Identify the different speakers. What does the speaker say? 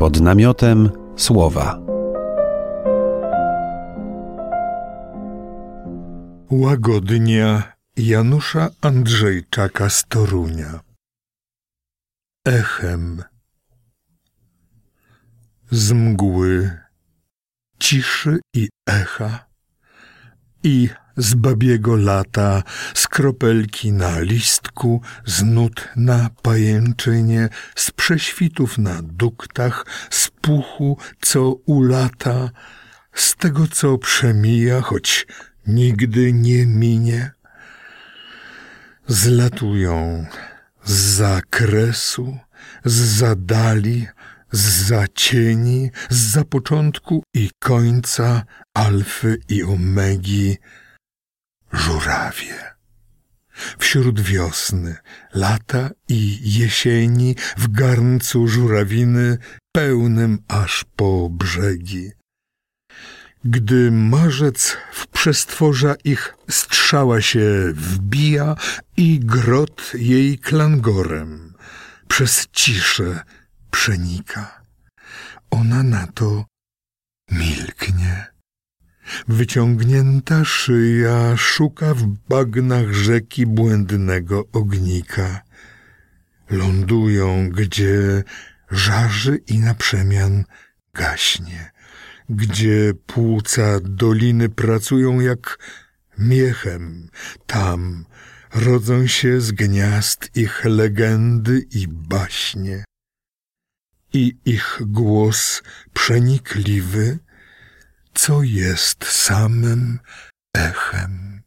Speaker 1: Pod namiotem słowa.
Speaker 2: Łagodnia Janusza Andrzejczaka z Torunia. Echem z mgły, ciszy i echa i z babiego lata, z kropelki na listku, z nut na pajęczynie, z prześwitów na duktach, z puchu, co ulata, z tego, co przemija, choć nigdy nie minie. Zlatują z zakresu, z zadali, z zacieni, z zapoczątku i końca, alfy i omegi, żurawie. Wśród wiosny, lata i jesieni, w garncu żurawiny, pełnym aż po brzegi. Gdy marzec w przestworza ich strzała się wbija i grot jej klangorem przez ciszę przenika. Ona na to milknie. Wyciągnięta szyja szuka w bagnach rzeki błędnego ognika. Lądują, gdzie żarzy i na przemian gaśnie, gdzie płuca doliny pracują jak miechem, tam rodzą się z gniazd ich legendy i baśnie. I ich głos przenikliwy co jest samym echem.